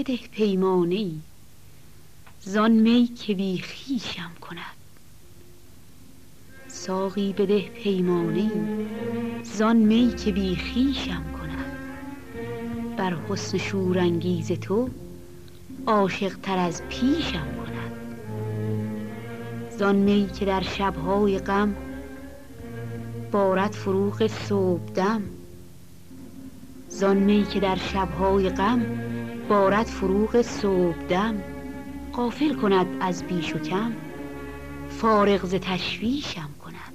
بده پیمانه ای زان می که بی خیشم کند. ساقی بده پیمانه ای زان می که بی خیشم کند. بر حسن شورانگیز تو عاشق تر از پیشم کند. زان می که در شبهای غم بارد فروغ صبحدم. زان می که در شبهای غم بارد فروغ صبحدم غافل کند از بیش و کم. فارغ ز تشویشم کند.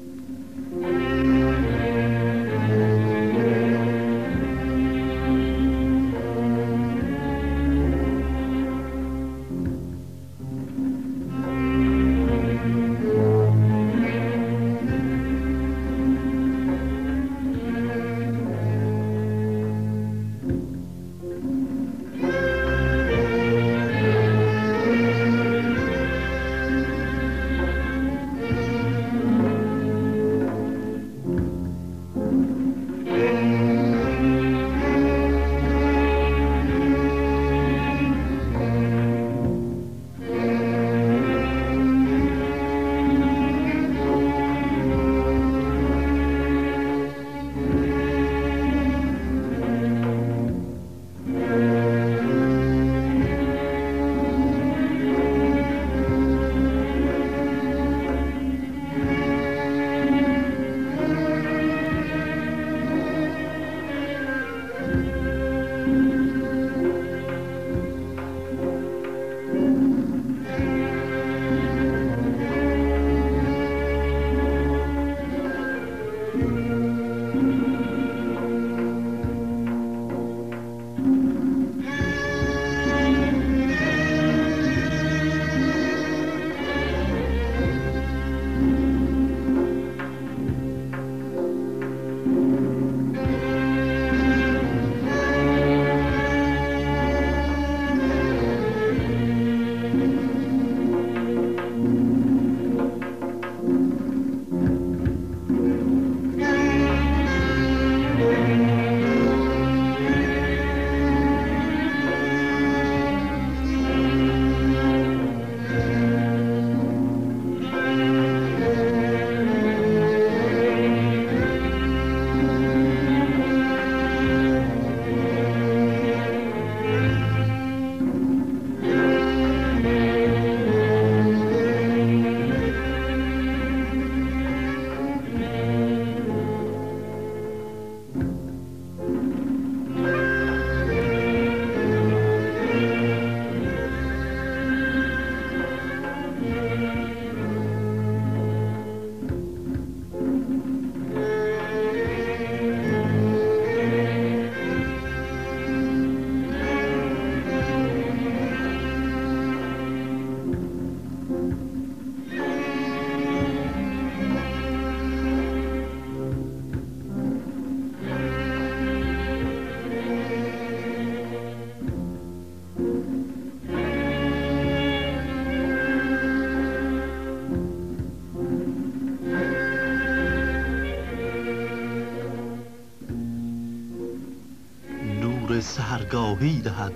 سهرگاهی دهد.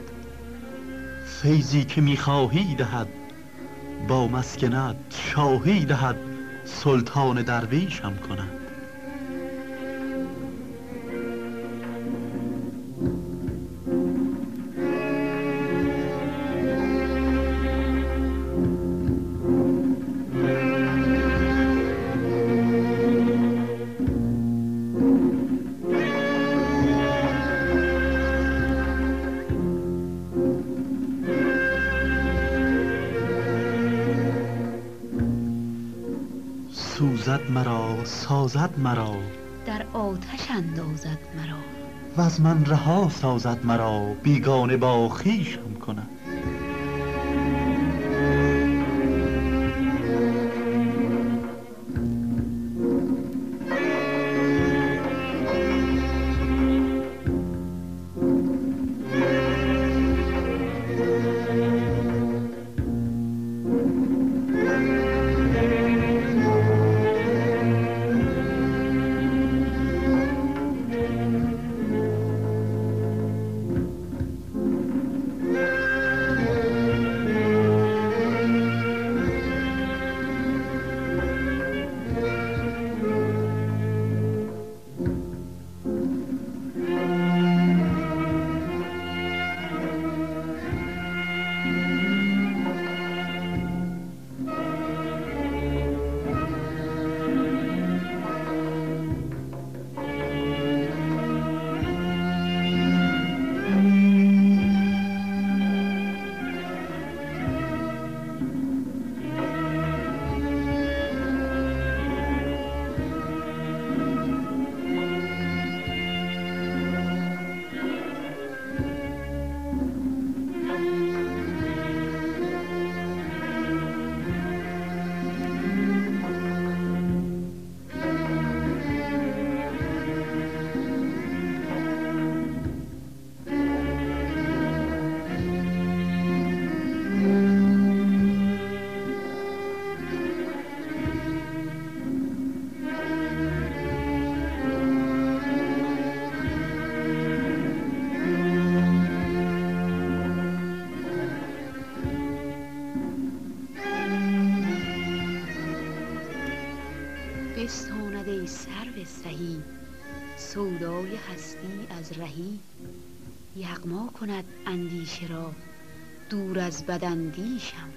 فیضی که می‌خواهی دهد. با مسکنت شاهی دهد. سلطان درویشم کند. سازد مرا. در آتش اندازد مرا. و از من رها سازد مرا بیگانه با خویشم سودای هستی از رهی یغما کند اندیشه را دور از بداندیشم.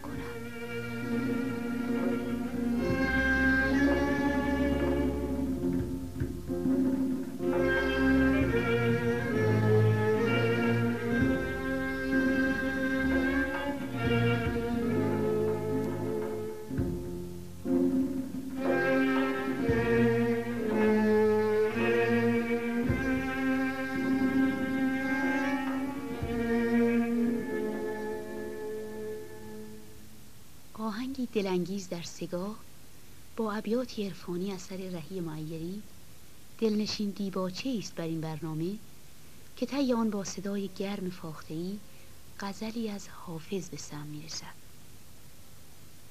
دلانگیز در سگاه با ابیاتی عرفانی اثر رهی معیری دلنشین دیباچه است بر این برنامه که طی آن با صدای گرم فاخته‌ای غزلی از حافظ به سم می‌رسد.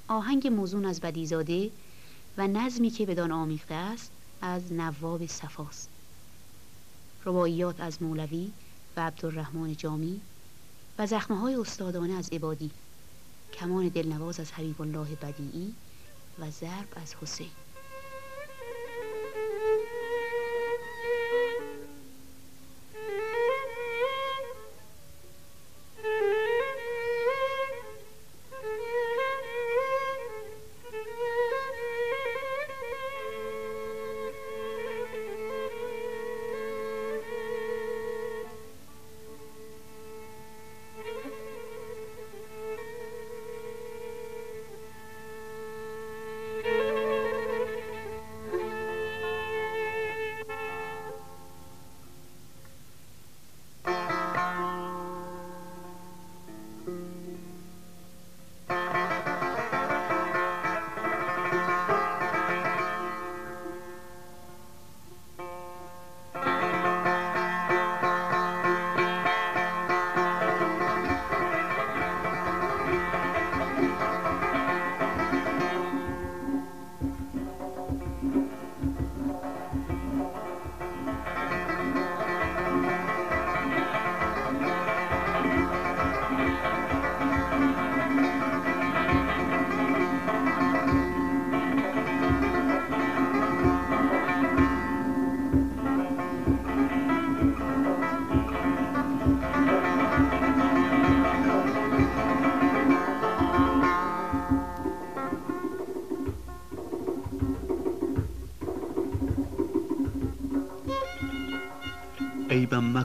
آهنگ موزون از بدیزاده و نظمی که بدان آمیخته است از نواب صفاست. رباعیات از مولوی و عبدالرحمن جامی و زخمه های استادانه از عبادی. کمان دلنواز از حبیب الله بدیعی و ضرب از حسین.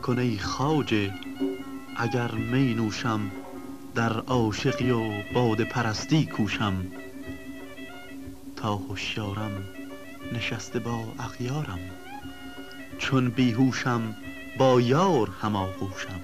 مکن ای خواجه اگر می نوشم در عاشقی و باده پرستی کوشم. تا هوشیارم نشسته با اغیارم چون بیهوشم با یار هم آغوشم.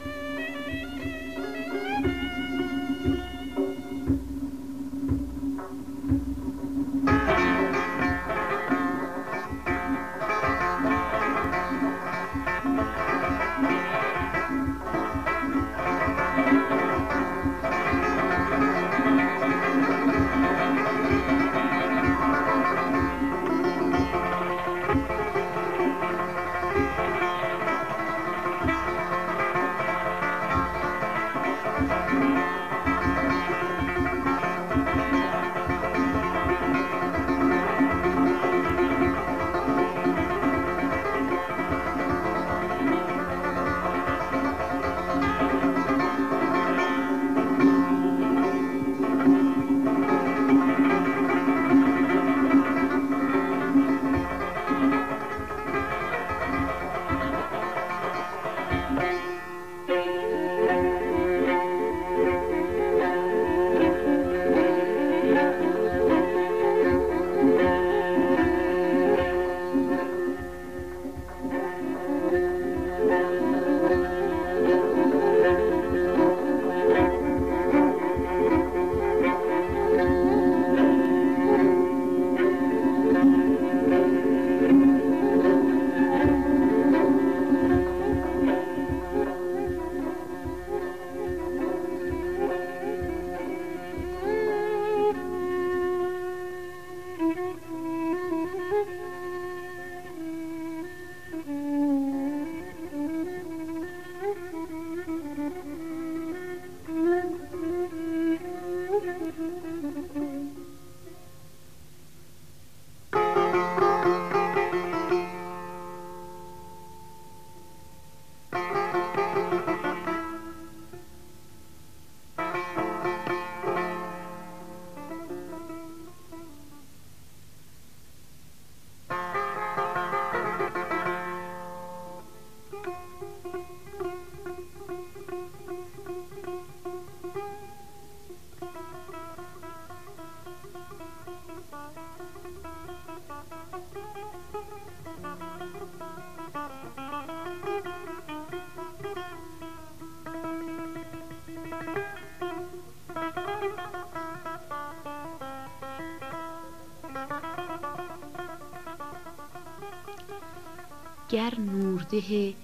گر نورده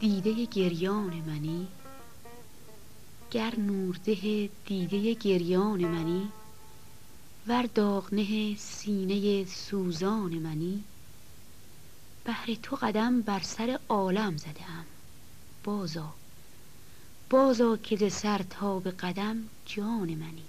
دیده گریان منی؟ گر نورده دیده گریان منی؟ ور داغنه سینه سوزان منی؟ بهر تو قدم بر سر عالم زده ام بازا بازا که ز سر تا به قدم جان منی.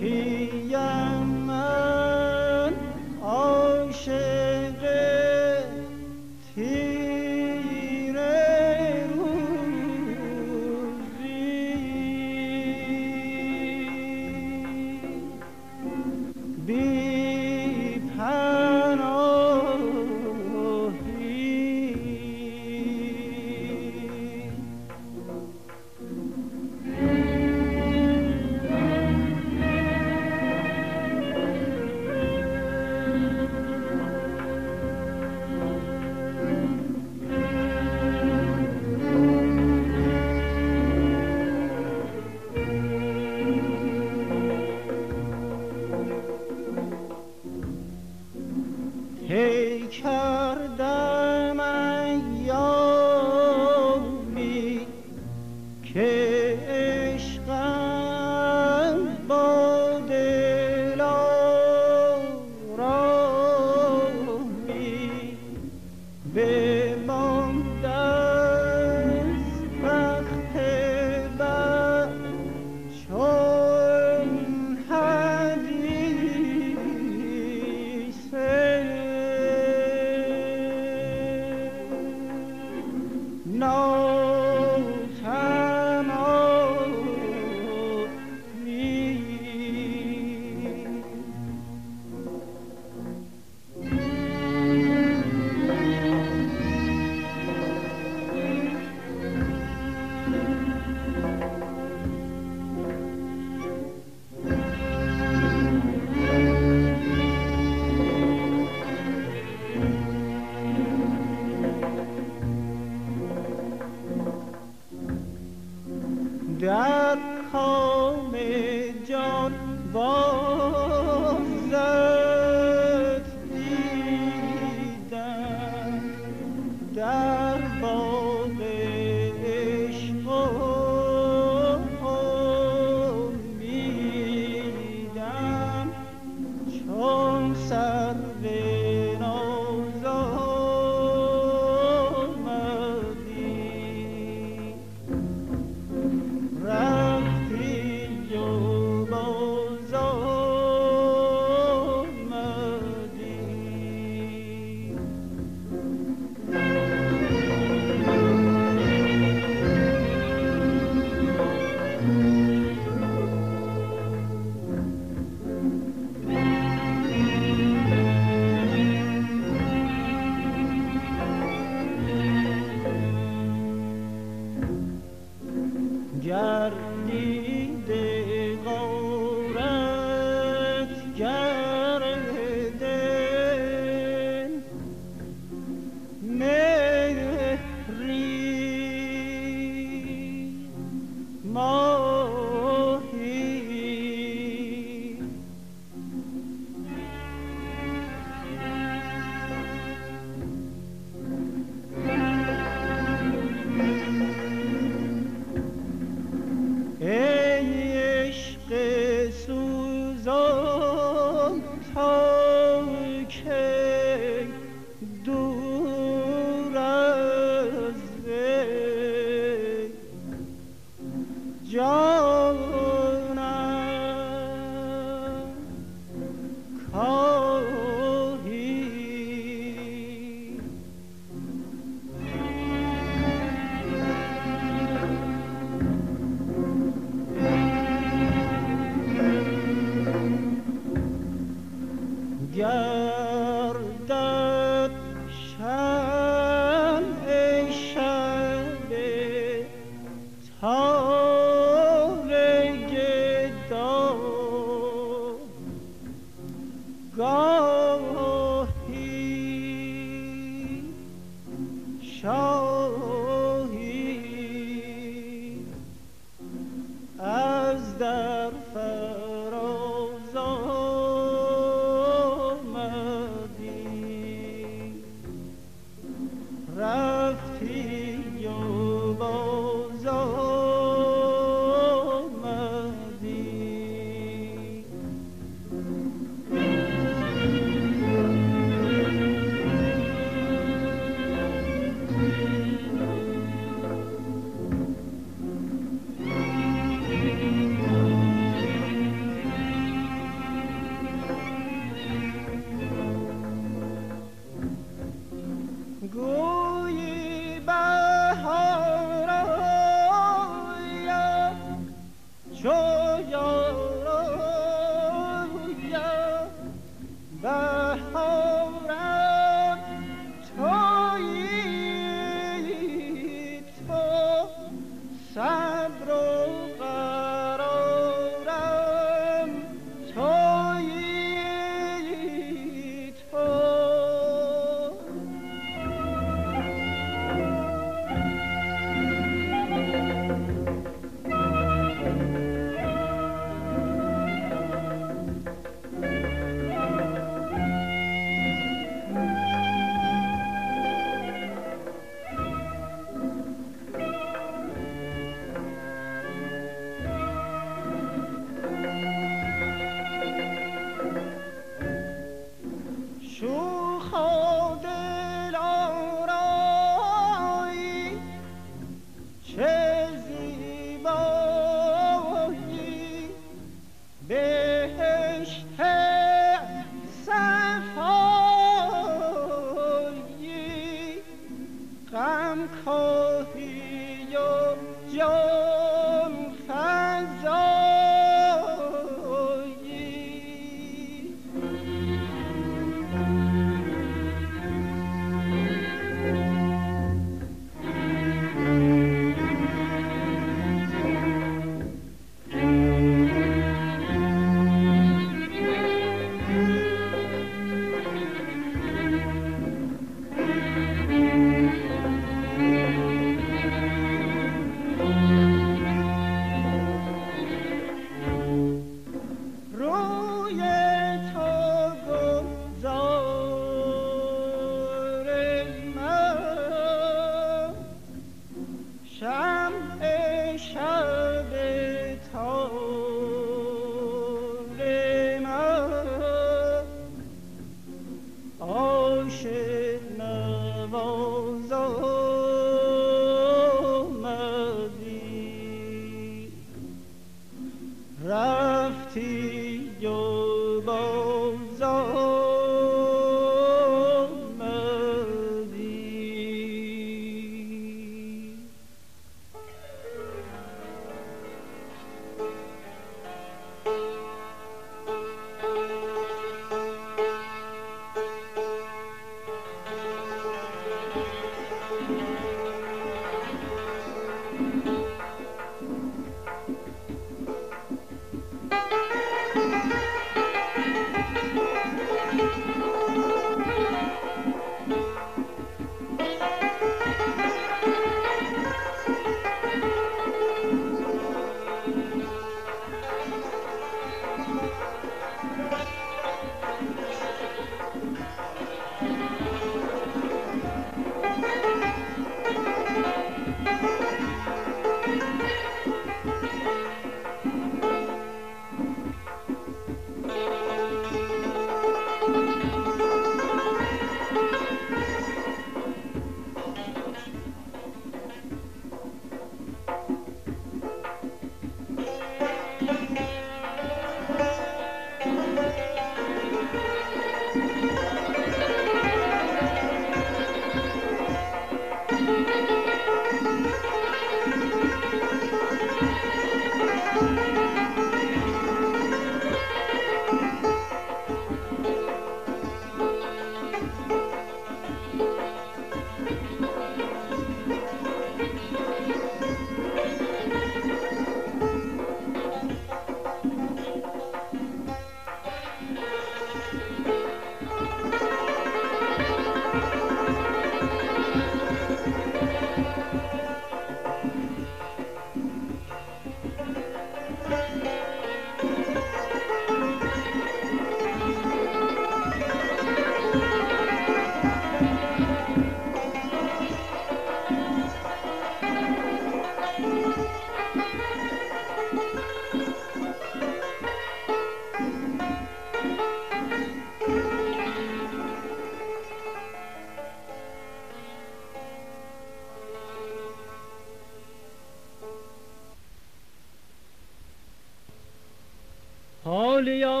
حالیا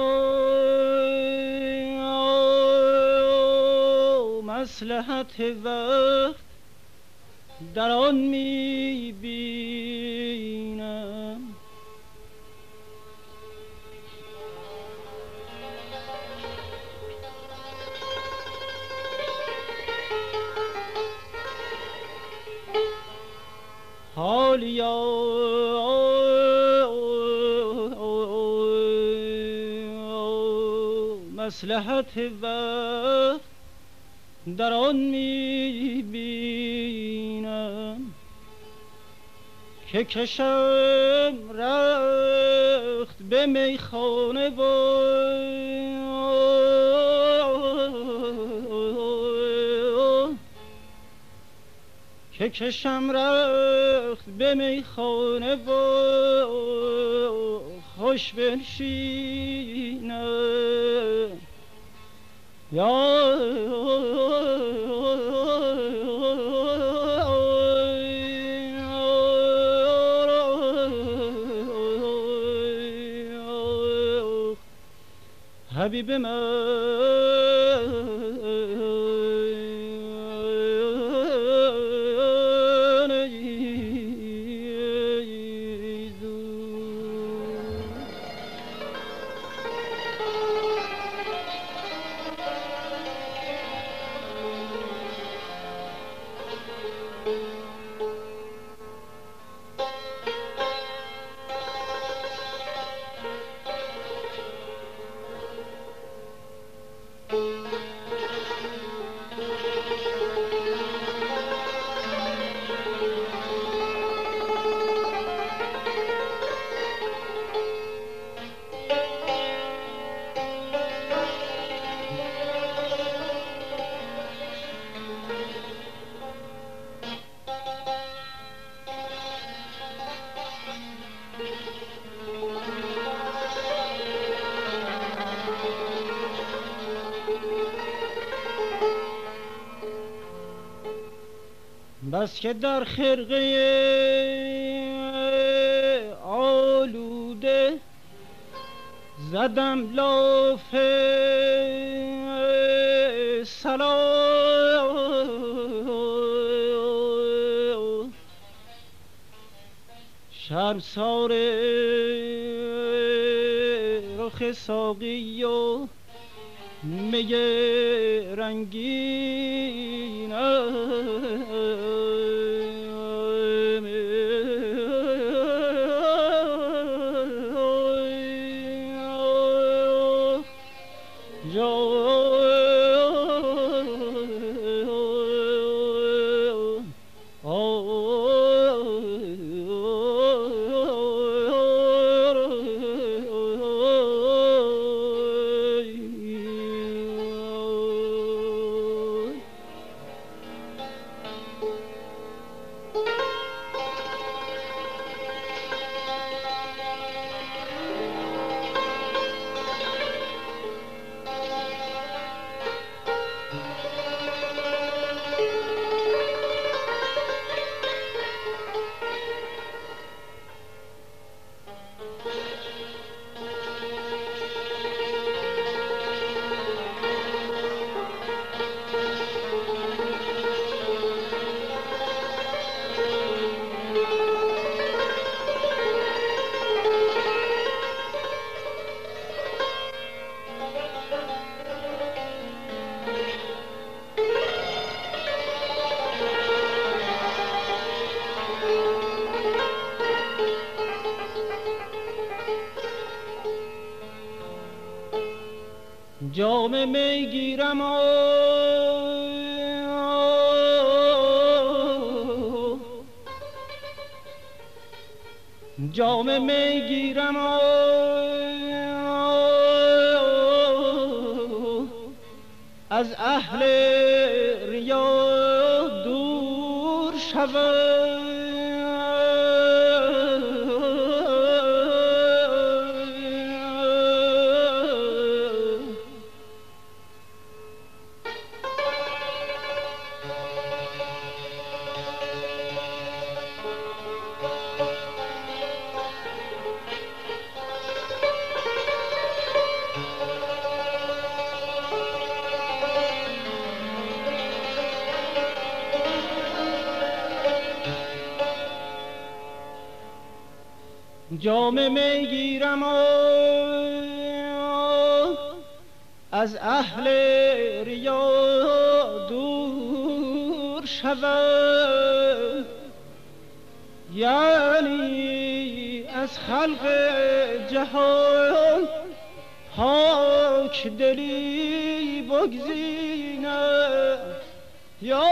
مسلحت وقت در آن می بینم مسلحت وقت در آن می بینم که کشم رخت به میخانه و که کشم رخت به میخانه و خوش بنشینم. حبیب من بس که در خرقه آلوده زدم لاف سلام شرمسار رخ ساقی و می رنگین جام می گیرم از اهل ریا دور شود. یعنی از خلق جهان پاک دلی بگزینه یا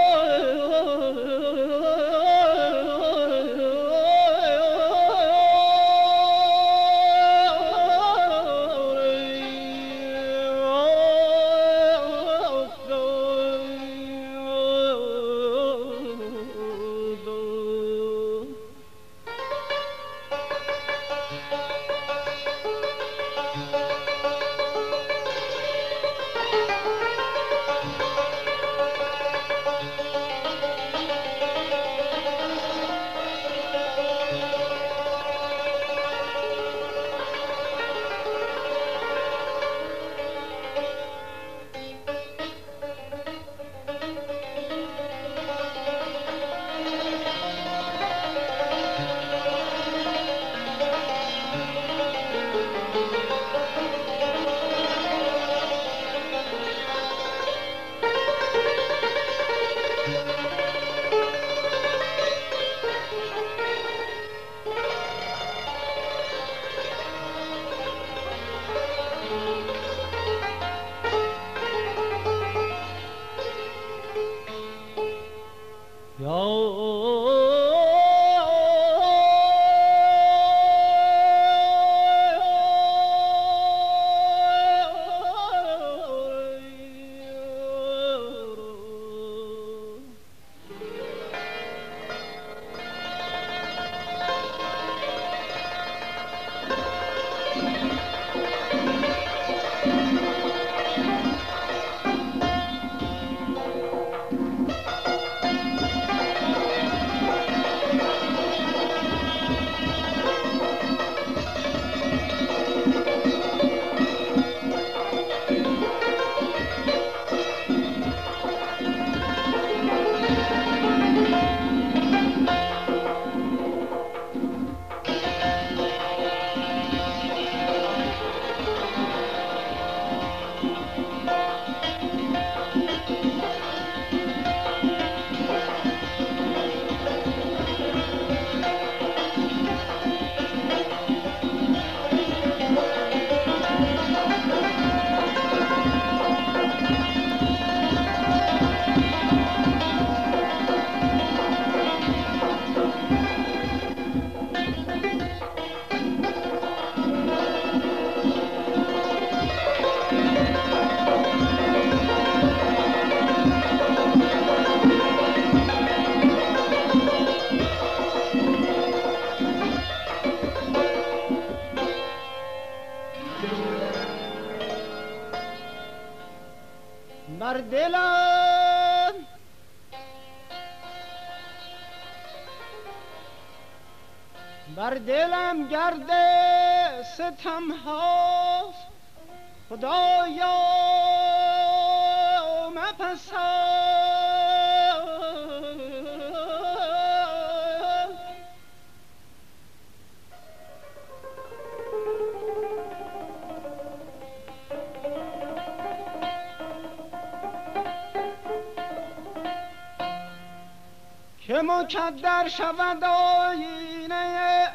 شود آینه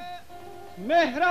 مهر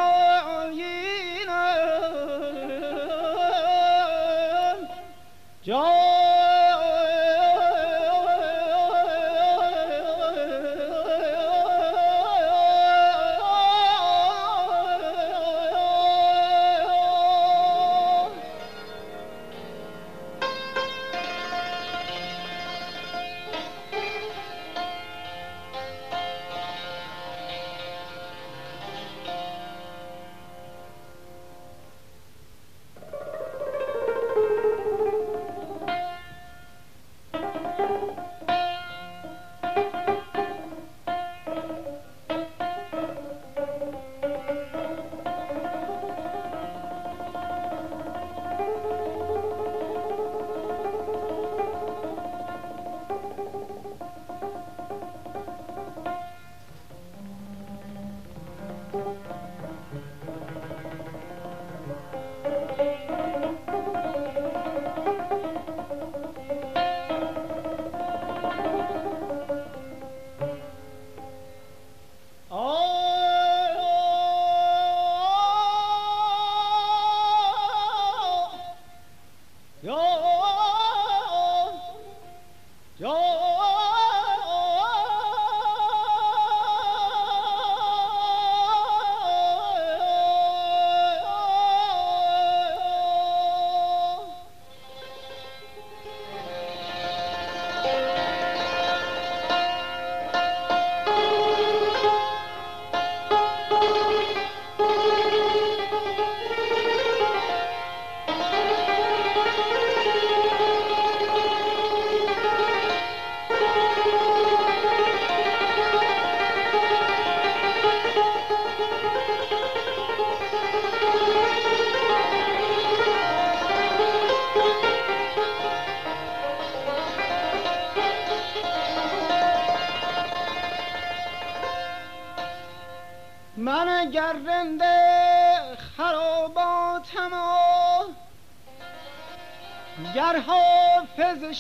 گر حافظ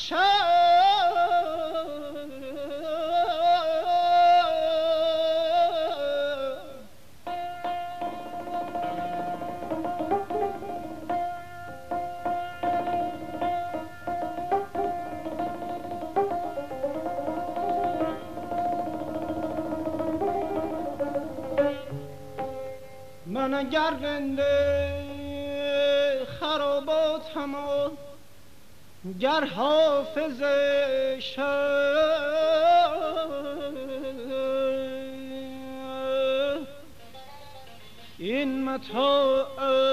من اگر رنده خراباتم گر حافظ این متاعم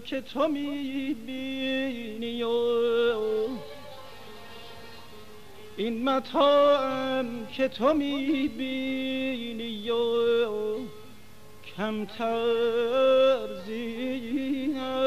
که تو می‌بینی این متاعم که تو می‌بینی کمتر زینه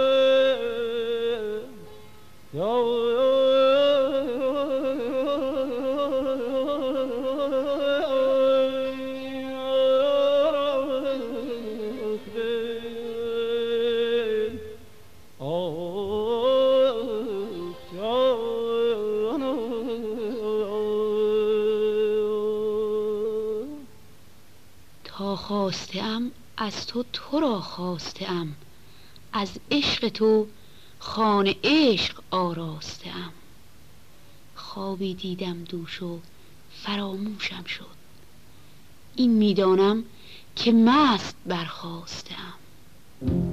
از تو تو را خواسته ام. از عشق تو خانه عشق آراسته ام. خوابی دیدم دوش و فراموشم شد. این می‌دانم که مست برخواسته ام.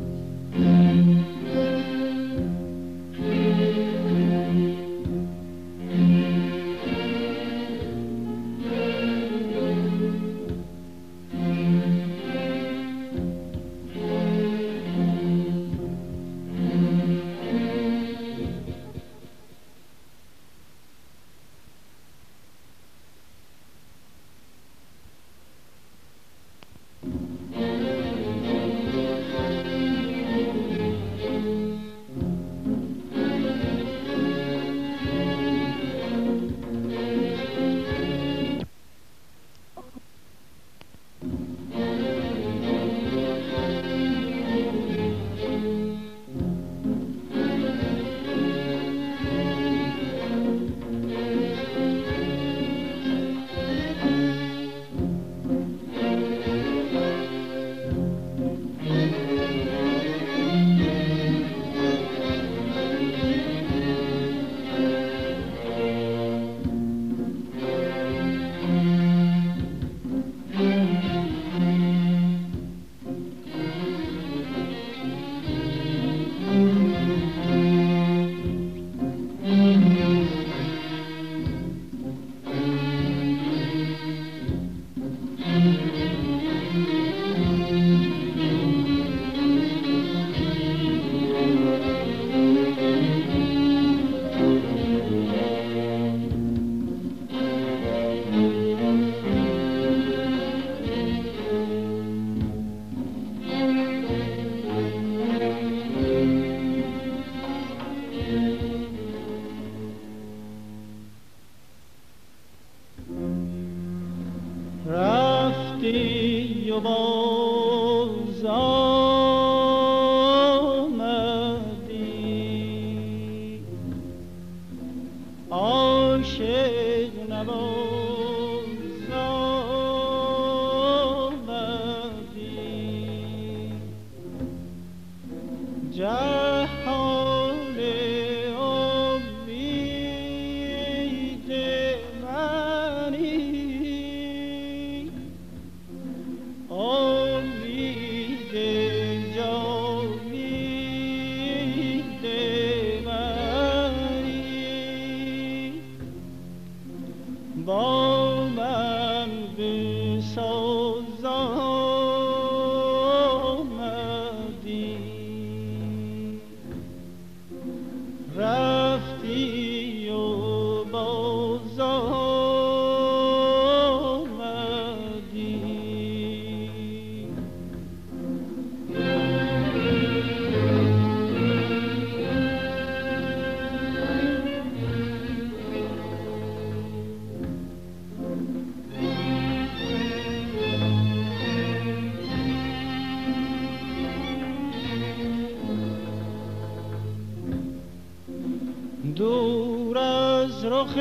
دور از رخ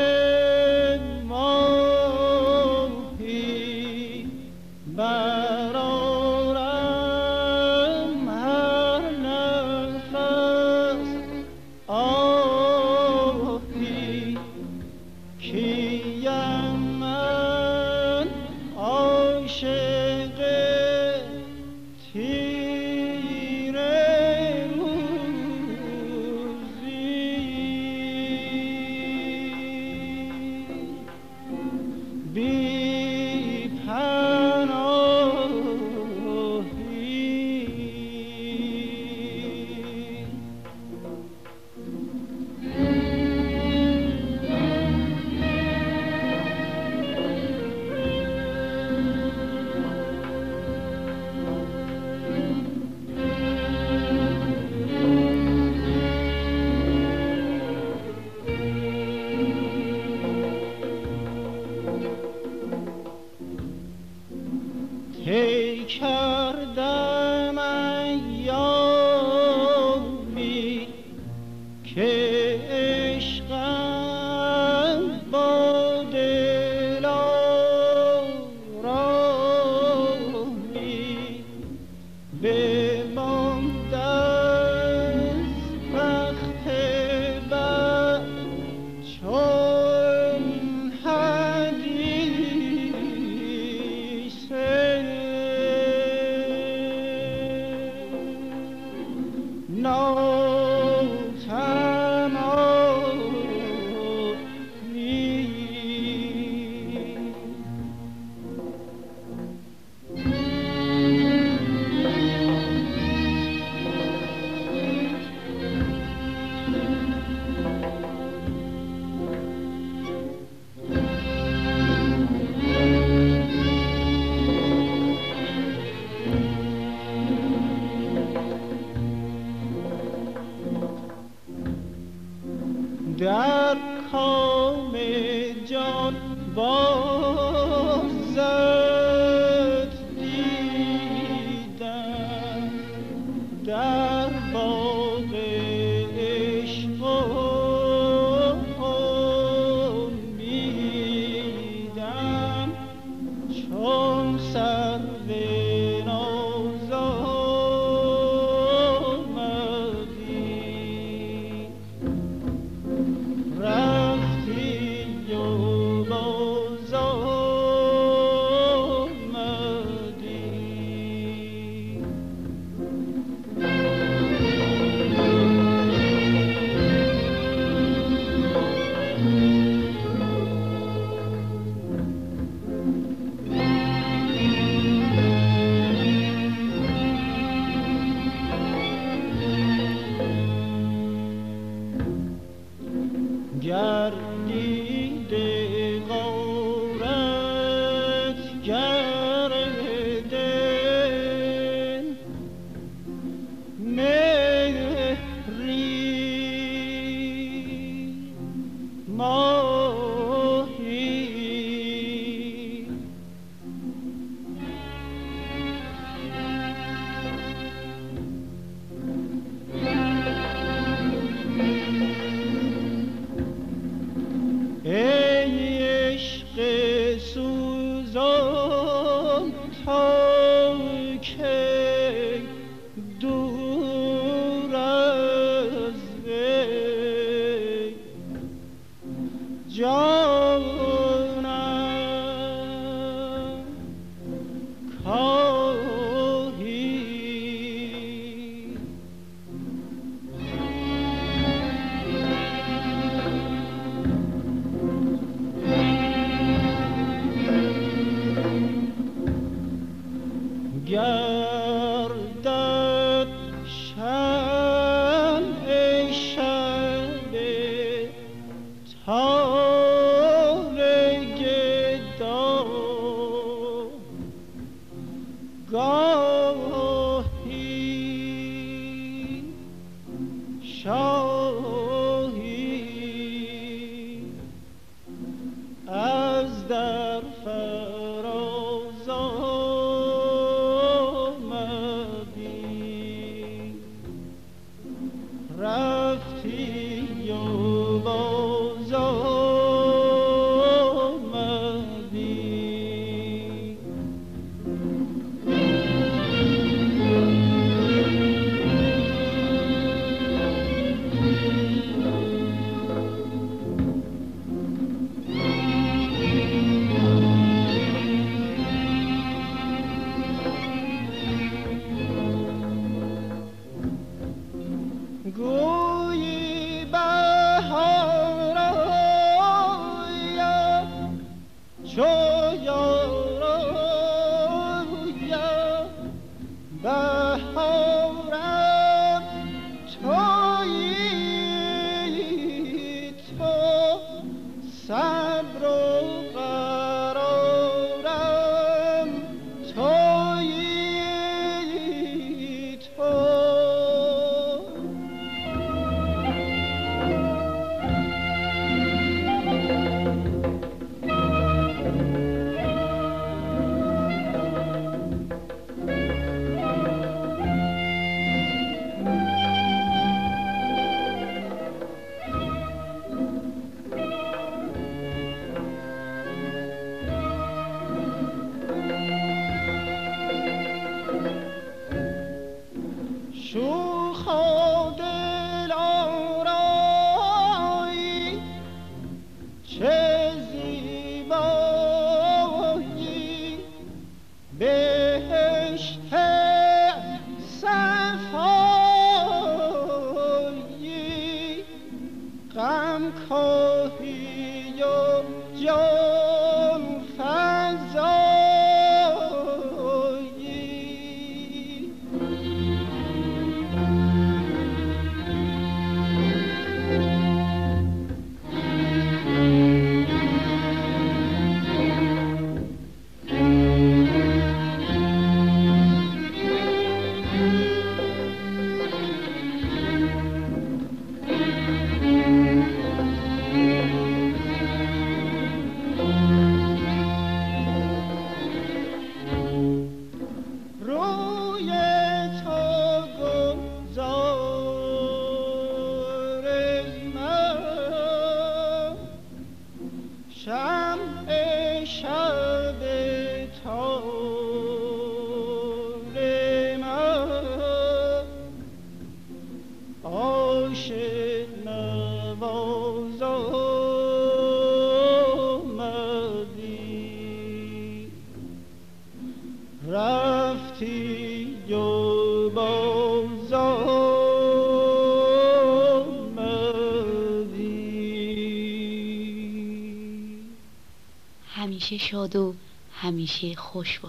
همیشه شاد و همیشه خوش باشید